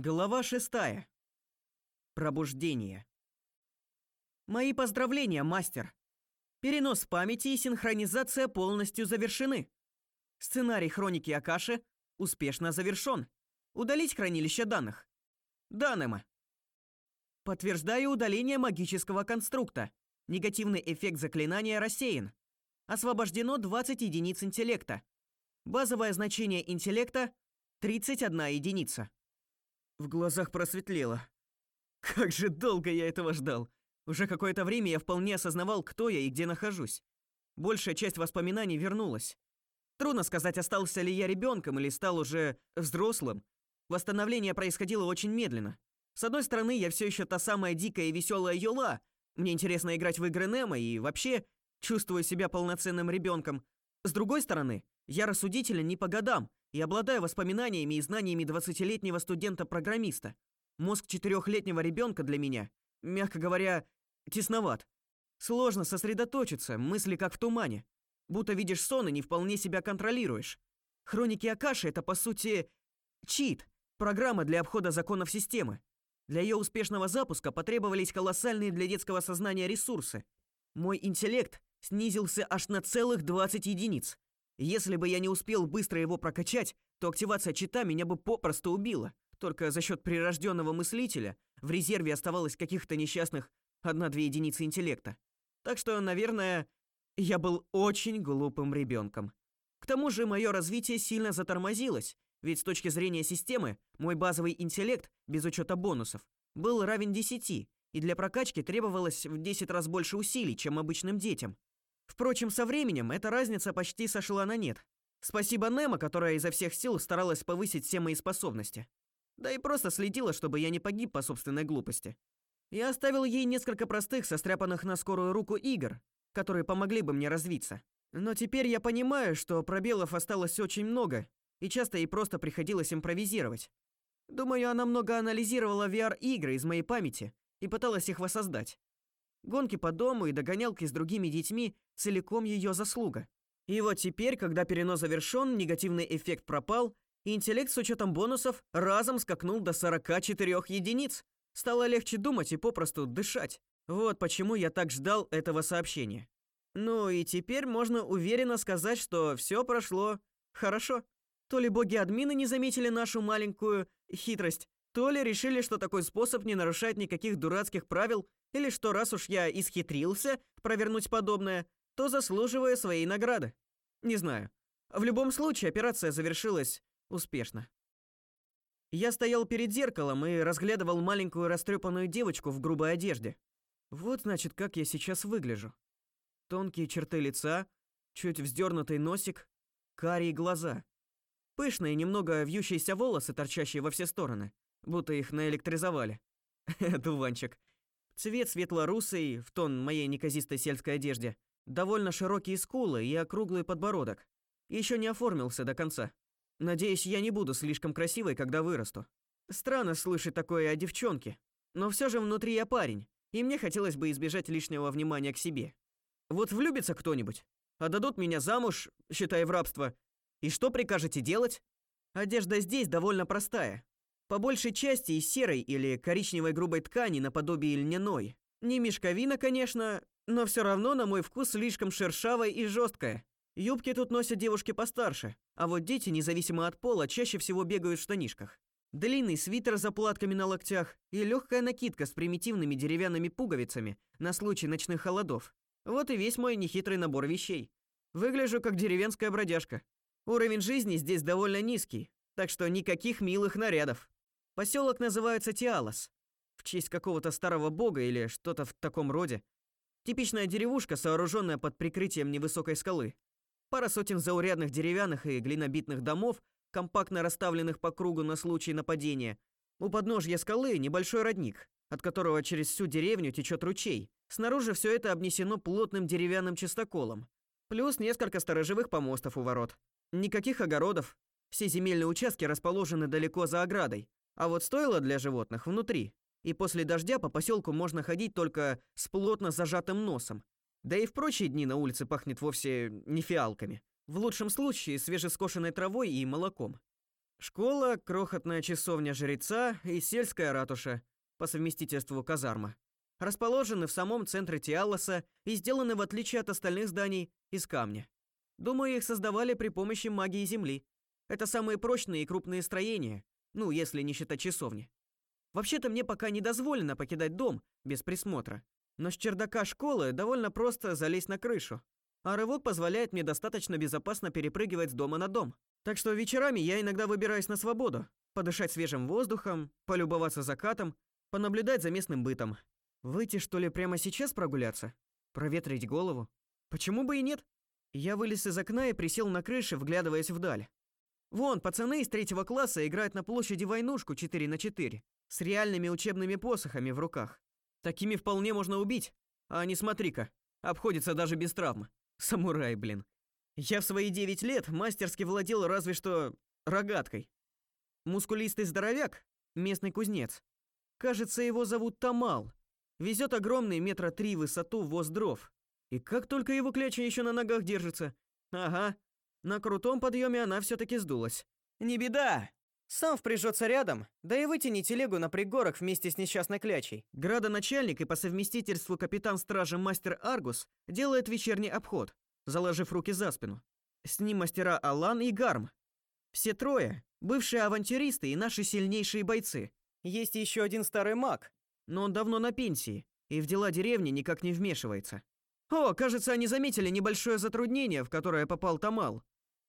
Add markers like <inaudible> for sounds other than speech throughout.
Глава шестая. Пробуждение. Мои поздравления, мастер. Перенос памяти и синхронизация полностью завершены. Сценарий хроники Акаши успешно завершен. Удалить хранилище данных. Данема. Подтверждаю удаление магического конструкта. Негативный эффект заклинания рассеян. Освобождено 20 единиц интеллекта. Базовое значение интеллекта 31 единица. В глазах просветлело. Как же долго я этого ждал. Уже какое-то время я вполне осознавал, кто я и где нахожусь. Большая часть воспоминаний вернулась. Трудно сказать, остался ли я ребенком или стал уже взрослым. Восстановление происходило очень медленно. С одной стороны, я все еще та самая дикая и веселая Йола. Мне интересно играть в игры Немо и вообще чувствую себя полноценным ребенком. С другой стороны, я рассудителен не по годам и обладаю воспоминаниями и знаниями двадцатилетнего студента-программиста. Мозг четырехлетнего ребенка для меня, мягко говоря, тесноват. Сложно сосредоточиться, мысли как в тумане. Будто видишь сон и не вполне себя контролируешь. Хроники Акаши это по сути чит, программа для обхода законов системы. Для ее успешного запуска потребовались колоссальные для детского сознания ресурсы. Мой интеллект снизился аж на целых 20 единиц. Если бы я не успел быстро его прокачать, то активация чита меня бы попросту убила. Только за счет прирожденного мыслителя в резерве оставалось каких-то несчастных одна-две единицы интеллекта. Так что, наверное, я был очень глупым ребенком. К тому же мое развитие сильно затормозилось, ведь с точки зрения системы мой базовый интеллект, без учета бонусов, был равен 10, и для прокачки требовалось в 10 раз больше усилий, чем обычным детям. Впрочем, со временем эта разница почти сошла на нет. Спасибо Немо, которая изо всех сил старалась повысить все мои способности. Да и просто следила, чтобы я не погиб по собственной глупости. Я оставил ей несколько простых, состряпанных на скорую руку игр, которые помогли бы мне развиться. Но теперь я понимаю, что пробелов осталось очень много, и часто ей просто приходилось импровизировать. Думаю, она много анализировала VR-игры из моей памяти и пыталась их воссоздать. Гонки по дому и догонялки с другими детьми целиком ее заслуга. И вот теперь, когда перенос завершен, негативный эффект пропал, и интеллект с учетом бонусов разом скакнул до 44 единиц. Стало легче думать и попросту дышать. Вот почему я так ждал этого сообщения. Ну и теперь можно уверенно сказать, что все прошло хорошо. То ли боги-админы не заметили нашу маленькую хитрость, то ли решили, что такой способ не нарушает никаких дурацких правил, или что раз уж я исхитрился провернуть подобное, то заслуживаю своей награды. Не знаю. В любом случае операция завершилась успешно. Я стоял перед зеркалом и разглядывал маленькую растрепанную девочку в грубой одежде. Вот, значит, как я сейчас выгляжу. Тонкие черты лица, чуть вздернутый носик, карие глаза. Пышные, немного вьющиеся волосы, торчащие во все стороны, будто их наэлектризовали. <laughs> Дуванчик. Цвет светло-русый, в тон моей неказистой сельской одежде. Довольно широкие скулы и округлый подбородок. Еще не оформился до конца. Надеюсь, я не буду слишком красивой, когда вырасту. Странно слышать такое о девчонке, но все же внутри я парень, и мне хотелось бы избежать лишнего внимания к себе. Вот влюбится кто-нибудь, отдадут меня замуж, считая в рабство. И что прикажете делать? Одежда здесь довольно простая, по большей части из серой или коричневой грубой ткани наподобие льняной. Не мешковина, конечно, но все равно на мой вкус слишком шершавая и жесткая. Юбки тут носят девушки постарше, а вот дети, независимо от пола, чаще всего бегают в штанишках. Длинный свитер с заплатками на локтях и легкая накидка с примитивными деревянными пуговицами на случай ночных холодов. Вот и весь мой нехитрый набор вещей. Выгляжу как деревенская бродяжка. Уровень жизни здесь довольно низкий, так что никаких милых нарядов. Поселок называется Тиалос, в честь какого-то старого бога или что-то в таком роде. Типичная деревушка, сооруженная под прикрытием невысокой скалы. Пара сотен заурядных деревянных и глинобитных домов, компактно расставленных по кругу на случай нападения. У подножья скалы небольшой родник, от которого через всю деревню течет ручей. Снаружи все это обнесено плотным деревянным чистоколом. Плюс несколько сторожевых помостов у ворот. Никаких огородов. Все земельные участки расположены далеко за оградой. А вот стоило для животных внутри. И после дождя по поселку можно ходить только с плотно зажатым носом. Да и в прочие дни на улице пахнет вовсе не фиалками. В лучшем случае свежескошенной травой и молоком. Школа, крохотная часовня жреца и сельская ратуша, по совместительству казарма, расположены в самом центре Тиалоса и сделаны в отличие от остальных зданий из камня. Думаю, их создавали при помощи магии земли. Это самые прочные и крупные строения, ну, если не считать часовни. Вообще-то мне пока не дозволено покидать дом без присмотра. Но с чердака школы довольно просто залезть на крышу. А рывок позволяет мне достаточно безопасно перепрыгивать с дома на дом. Так что вечерами я иногда выбираюсь на свободу, подышать свежим воздухом, полюбоваться закатом, понаблюдать за местным бытом. Выйти что ли прямо сейчас прогуляться? Проветрить голову? Почему бы и нет? Я вылез из окна и присел на крыше, вглядываясь вдаль. Вон, пацаны из третьего класса играют на площади войнушку 4 на 4 с реальными учебными посохами в руках. Такими вполне можно убить. А не смотри-ка, обходится даже без травм. Самурай, блин. Я в свои 9 лет мастерски владел разве что рогаткой. Мускулистый здоровяк, местный кузнец. Кажется, его зовут Тамал. Везет огромный метра три высоту воз дров. И как только его кляча еще на ногах держится. Ага. На крутом подъеме она все таки сдулась. Не беда. Сам впряжется рядом, да и вытяни телегу на пригорок вместе с несчастной клячей. Градоначальник и по совместительству капитан стражи мастер Аргус делает вечерний обход, заложив руки за спину. С ним мастера Алан и Гарм. Все трое бывшие авантюристы и наши сильнейшие бойцы. Есть еще один старый маг, но он давно на пенсии и в дела деревни никак не вмешивается. О, кажется, они заметили небольшое затруднение, в которое попал Тамал.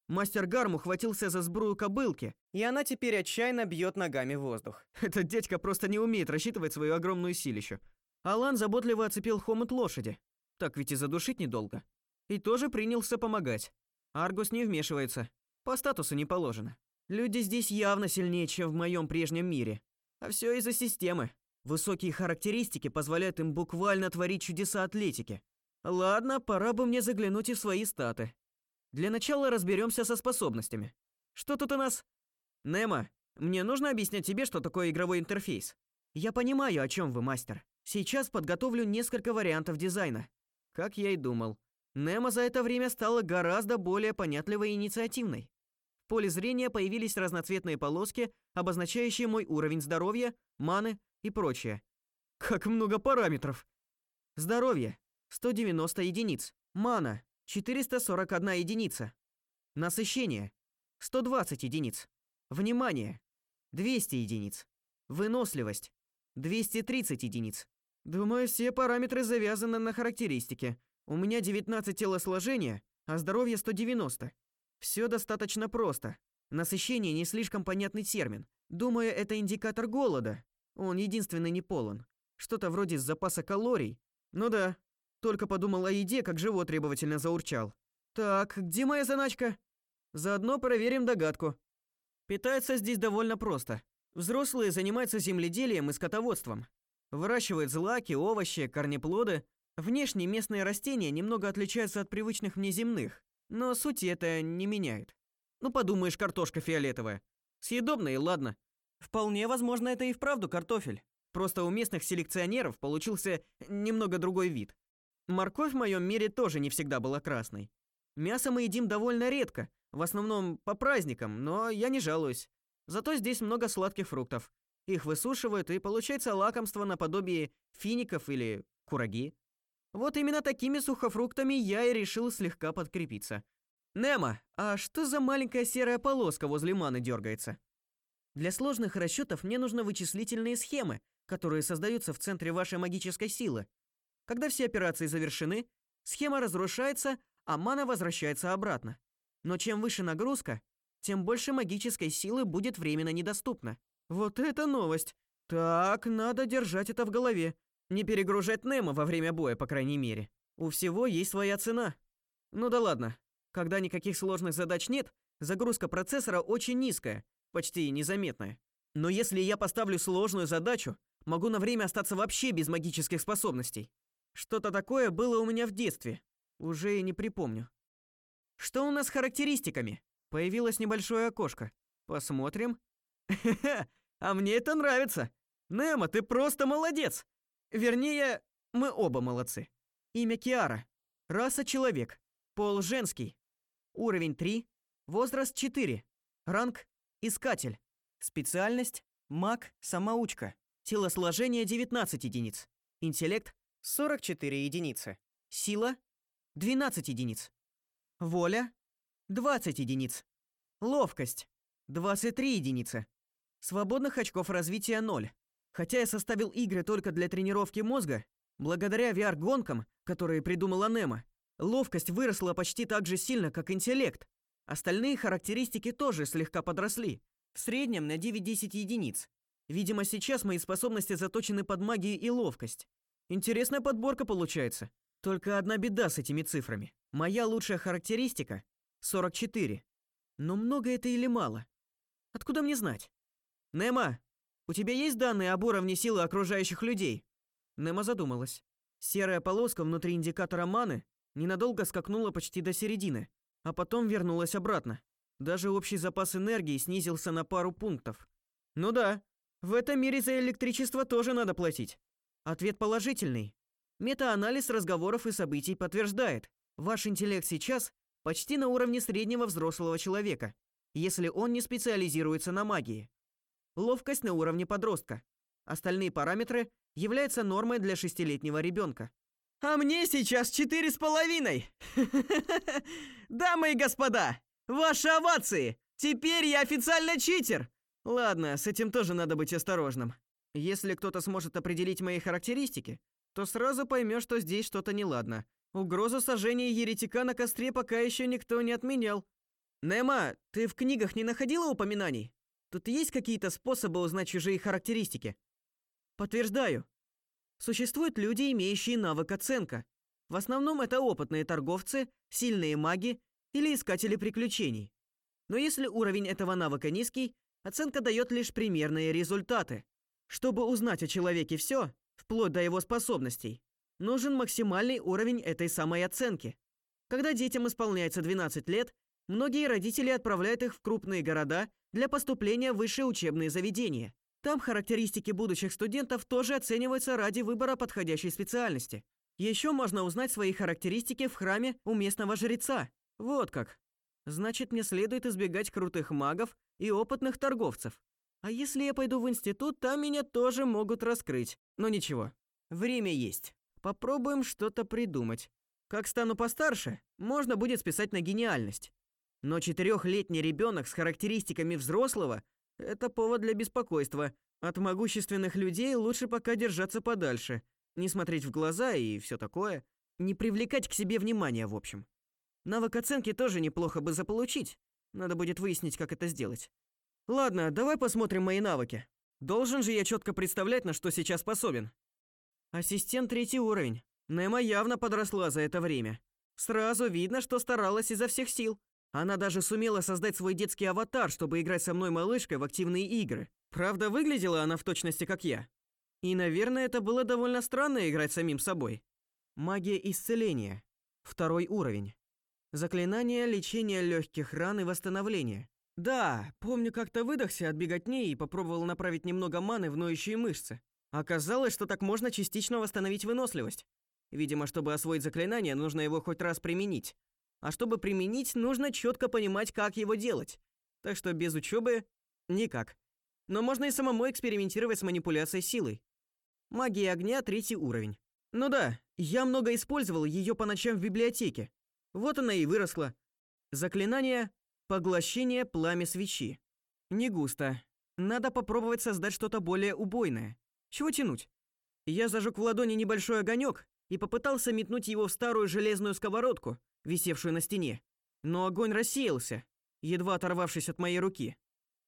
Мастер Гарм ухватился за сбрую кобылки, и она теперь отчаянно бьет ногами воздух. <laughs> Этот дядька просто не умеет рассчитывать свою огромную силищу. Алан заботливо оцепил хомут лошади. Так ведь и задушить недолго. И тоже принялся помогать. Аргус не вмешивается. По статусу не положено. Люди здесь явно сильнее, чем в моем прежнем мире. А все из-за системы. Высокие характеристики позволяют им буквально творить чудеса атлетики. Ладно, пора бы мне заглянуть и в свои статы. Для начала разберемся со способностями. Что тут у нас? Немо, мне нужно объяснять тебе, что такое игровой интерфейс. Я понимаю, о чем вы, мастер. Сейчас подготовлю несколько вариантов дизайна. Как я и думал. Немо за это время стала гораздо более понятливой и инициативной. В поле зрения появились разноцветные полоски, обозначающие мой уровень здоровья, маны и прочее. Как много параметров. Здоровье 190 единиц. Мана 441 единица. Насыщение 120 единиц. Внимание 200 единиц. Выносливость 230 единиц. Думаю, все параметры завязаны на характеристике. У меня 19 телосложения, а здоровье 190. Все достаточно просто. Насыщение не слишком понятный термин. Думаю, это индикатор голода. Он единственный не полон. Что-то вроде запаса калорий. Ну да, только подумал о еде, как живот требовательно заурчал. Так, где моя заначка? Заодно проверим догадку. Питаются здесь довольно просто. Взрослые занимаются земледелием и скотоводством. Выращивают злаки, овощи, корнеплоды. Внешне местные растения немного отличаются от привычных мне земных, но сути это не меняет. Ну подумаешь, картошка фиолетовая. Съедобная и ладно. Вполне возможно, это и вправду картофель. Просто у местных селекционеров получился немного другой вид. Морковь в моем мире тоже не всегда была красной. Мясо мы едим довольно редко, в основном по праздникам, но я не жалуюсь. Зато здесь много сладких фруктов. Их высушивают, и получается лакомство наподобие фиников или кураги. Вот именно такими сухофруктами я и решил слегка подкрепиться. Немо, а что за маленькая серая полоска возле маны дергается? Для сложных расчетов мне нужны вычислительные схемы, которые создаются в центре вашей магической силы. Когда все операции завершены, схема разрушается, а мана возвращается обратно. Но чем выше нагрузка, тем больше магической силы будет временно недоступно. Вот это новость. Так, надо держать это в голове. Не перегружать Немо во время боя, по крайней мере. У всего есть своя цена. Ну да ладно. Когда никаких сложных задач нет, загрузка процессора очень низкая, почти незаметная. Но если я поставлю сложную задачу, могу на время остаться вообще без магических способностей. Что-то такое было у меня в детстве. Уже и не припомню. Что у нас с характеристиками? Появилось небольшое окошко. Посмотрим. <laughs> А мне это нравится. Немо, ты просто молодец. Вернее, мы оба молодцы. Имя Киара. Раса человек. Пол женский. Уровень 3. Возраст 4. Ранг Искатель. Специальность маг-самоучка. Телосложение 19 единиц. Интеллект 44 единицы. Сила 12 единиц. Воля 20 единиц. Ловкость 23 единицы. Свободных очков развития 0. Хотя я составил игры только для тренировки мозга, благодаря VR-гонкам, которые придумала Немо, ловкость выросла почти так же сильно, как интеллект. Остальные характеристики тоже слегка подросли, в среднем на 9-10 единиц. Видимо, сейчас мои способности заточены под магию и ловкость. Интересная подборка получается. Только одна беда с этими цифрами. Моя лучшая характеристика 44. Но много это или мало? Откуда мне знать? Нема, у тебя есть данные об уровне силы окружающих людей? Нема задумалась. Серая полоска внутри индикатора маны ненадолго скакнула почти до середины, а потом вернулась обратно. Даже общий запас энергии снизился на пару пунктов. Ну да, в этом мире за электричество тоже надо платить. Ответ положительный. Метаанализ разговоров и событий подтверждает, ваш интеллект сейчас почти на уровне среднего взрослого человека, если он не специализируется на магии. Ловкость на уровне подростка. Остальные параметры являются нормой для шестилетнего ребенка. А мне сейчас четыре с половиной. <laughs> Дамы и господа, ваши овации. Теперь я официально читер. Ладно, с этим тоже надо быть осторожным. Если кто-то сможет определить мои характеристики, то сразу поймешь, что здесь что-то неладно. Угрозу сожжения еретика на костре пока еще никто не отменял. Нема, ты в книгах не находила упоминаний? Тут есть какие-то способы узнать чужие характеристики? Подтверждаю. Существуют люди, имеющие навык оценка. В основном это опытные торговцы, сильные маги или искатели приключений. Но если уровень этого навыка низкий, оценка дает лишь примерные результаты. Чтобы узнать о человеке все, вплоть до его способностей, нужен максимальный уровень этой самой оценки. Когда детям исполняется 12 лет, многие родители отправляют их в крупные города для поступления в высшие учебные заведения. Там характеристики будущих студентов тоже оцениваются ради выбора подходящей специальности. Еще можно узнать свои характеристики в храме у местного жреца. Вот как. Значит, мне следует избегать крутых магов и опытных торговцев. А если я пойду в институт, там меня тоже могут раскрыть. Но ничего. Время есть. Попробуем что-то придумать. Как стану постарше, можно будет списать на гениальность. Но четырехлетний ребенок с характеристиками взрослого это повод для беспокойства. От могущественных людей лучше пока держаться подальше, не смотреть в глаза и все такое, не привлекать к себе внимания, в общем. Навык оценки тоже неплохо бы заполучить. Надо будет выяснить, как это сделать. Ладно, давай посмотрим мои навыки. Должен же я четко представлять, на что сейчас способен. Ассистент третий уровень. Нема явно подросла за это время. Сразу видно, что старалась изо всех сил. Она даже сумела создать свой детский аватар, чтобы играть со мной малышкой в активные игры. Правда, выглядела она в точности как я. И, наверное, это было довольно странно играть самим собой. Магия исцеления. Второй уровень. Заклинание лечения легких ран и восстановления. Да, помню, как-то выдохся от беготни и попробовал направить немного маны в ноющие мышцы. Оказалось, что так можно частично восстановить выносливость. Видимо, чтобы освоить заклинание, нужно его хоть раз применить. А чтобы применить, нужно четко понимать, как его делать. Так что без учебы никак. Но можно и самому экспериментировать с манипуляцией силой. Магия огня третий уровень. Ну да, я много использовал ее по ночам в библиотеке. Вот она и выросла. Заклинание поглощение пламя свечи. Не густо. Надо попробовать создать что-то более убойное. Чего тянуть? Я зажег в ладони небольшой огонек и попытался метнуть его в старую железную сковородку, висевшую на стене. Но огонь рассеялся, едва оторвавшись от моей руки.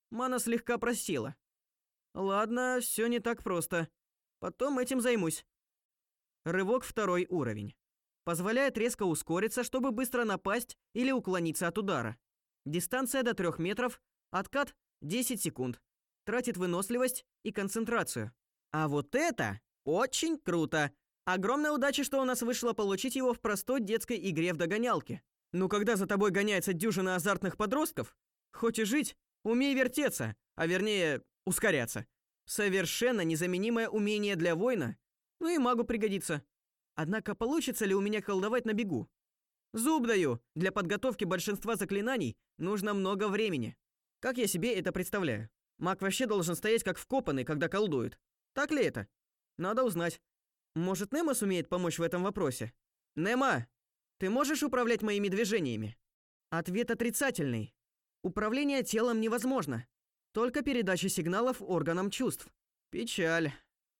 Мана слегка просела. Ладно, все не так просто. Потом этим займусь. Рывок второй уровень. Позволяет резко ускориться, чтобы быстро напасть или уклониться от удара. Дистанция до 3 метров, откат 10 секунд. Тратит выносливость и концентрацию. А вот это очень круто. Огромная удача, что у нас вышло получить его в простой детской игре в догонялки. Ну когда за тобой гоняется дюжина азартных подростков, хочешь жить, умей вертеться, а вернее, ускоряться. Совершенно незаменимое умение для воина, ну и магу пригодится. Однако получится ли у меня колдовать на бегу? Зуб даю, для подготовки большинства заклинаний нужно много времени. Как я себе это представляю? Маг вообще должен стоять как вкопанный, когда колдует. Так ли это? Надо узнать. Может, Немо сумеет помочь в этом вопросе? Немо, ты можешь управлять моими движениями? Ответ отрицательный. Управление телом невозможно. Только передача сигналов органам чувств. Печаль.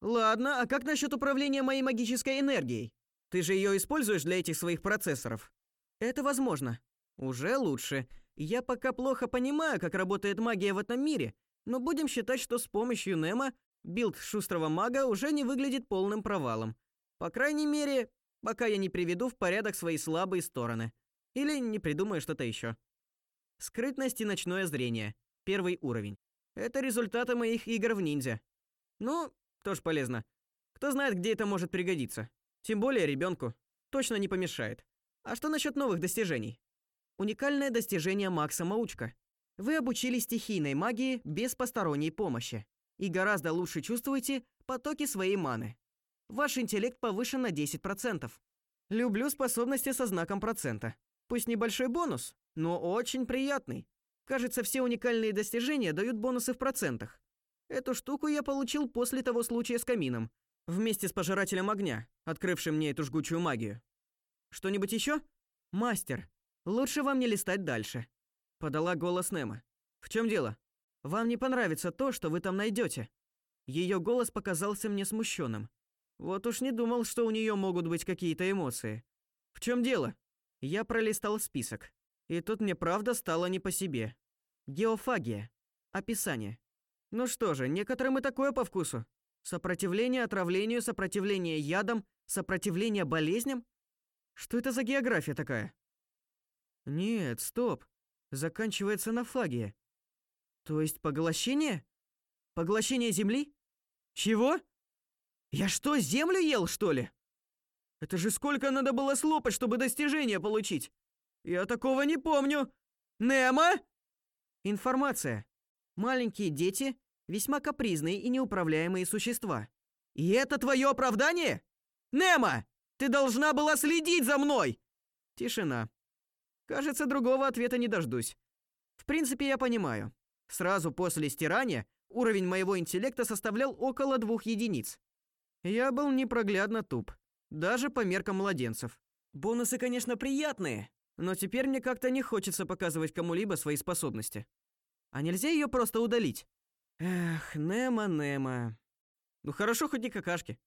Ладно, а как насчет управления моей магической энергией? Ты же ее используешь для этих своих процессоров. Это возможно. Уже лучше. Я пока плохо понимаю, как работает магия в этом мире, но будем считать, что с помощью Немо билд шустрого мага уже не выглядит полным провалом. По крайней мере, пока я не приведу в порядок свои слабые стороны. Или не придумаю что-то еще. Скрытность и ночное зрение. Первый уровень. Это результаты моих игр в ниндзя. Ну, тоже полезно. Кто знает, где это может пригодиться. Тем более ребенку Точно не помешает. А что насчет новых достижений? Уникальное достижение Макса Маучка. Вы обучились стихийной магии без посторонней помощи и гораздо лучше чувствуете потоки своей маны. Ваш интеллект повышен на 10%. Люблю способности со знаком процента. Пусть небольшой бонус, но очень приятный. Кажется, все уникальные достижения дают бонусы в процентах. Эту штуку я получил после того случая с камином, вместе с пожирателем огня, открывшим мне эту жгучую магию. Что-нибудь еще? Мастер, лучше вам не листать дальше, подала голос Нема. В чем дело? Вам не понравится то, что вы там найдете. Ее голос показался мне смущенным. Вот уж не думал, что у нее могут быть какие-то эмоции. В чем дело? Я пролистал список, и тут мне правда стало не по себе. Геофагия. Описание. Ну что же, некоторым и такое по вкусу. Сопротивление отравлению, сопротивление ядам, сопротивление болезням? Что это за география такая? Нет, стоп. Заканчивается на фагия. То есть поглощение? Поглощение земли? Чего? Я что, землю ел, что ли? Это же сколько надо было слопать, чтобы достижение получить? Я такого не помню. Немо? Информация. Маленькие дети весьма капризные и неуправляемые существа. И это твое оправдание? Немо, ты должна была следить за мной. Тишина. Кажется, другого ответа не дождусь. В принципе, я понимаю. Сразу после стирания уровень моего интеллекта составлял около двух единиц. Я был непроглядно туп, даже по меркам младенцев. Бонусы, конечно, приятные, но теперь мне как-то не хочется показывать кому-либо свои способности. А нельзя ее просто удалить? Эх, Немо, Немо. Ну хорошо хоть не какашки.